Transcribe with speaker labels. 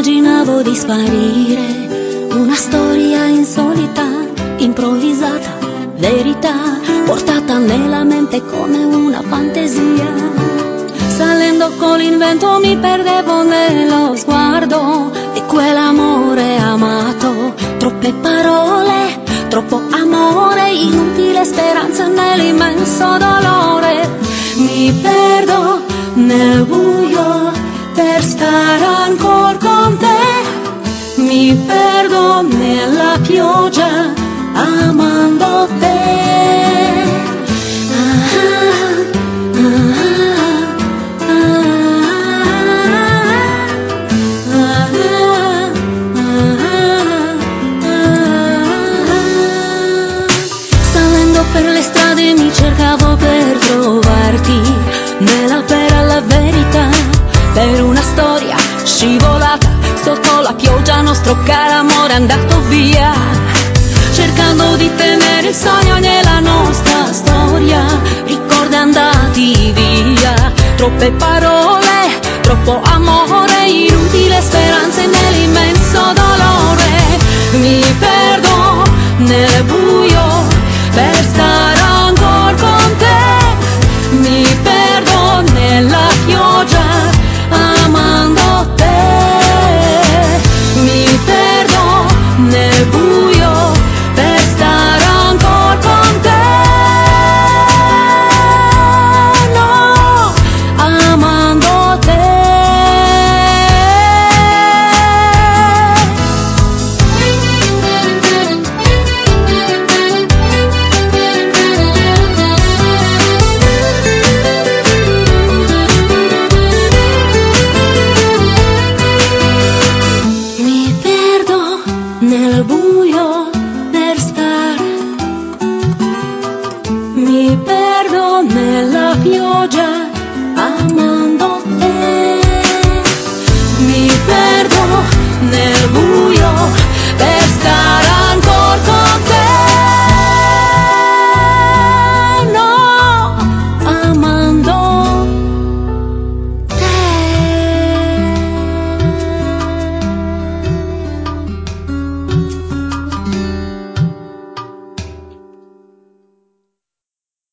Speaker 1: immaginavo di sparire, una storia insolita, improvvisata, verità, portata nella mente come una fantasia. Salendo con l'invento mi perdevo nello sguardo di quell'amore amato, troppe parole, troppo amore, inutile speranza nell'immenso dolore. Mi perdo nel buio Mi perdo nella pioggia amando te. Salendo per le strade mi cercavo per trovarti nella pera la verità per una storia scivolata sotto la pioggia nostro caro amore è andato via. Cercando di tenere il sogno nella nostra storia ricordi andati via. Troppe parole troppo amore inutile speranze nell'immenso dolore. Mi perdo nel buio per stare ancora con te. Mi perdo nella pioggia Mi perdo nella pioggia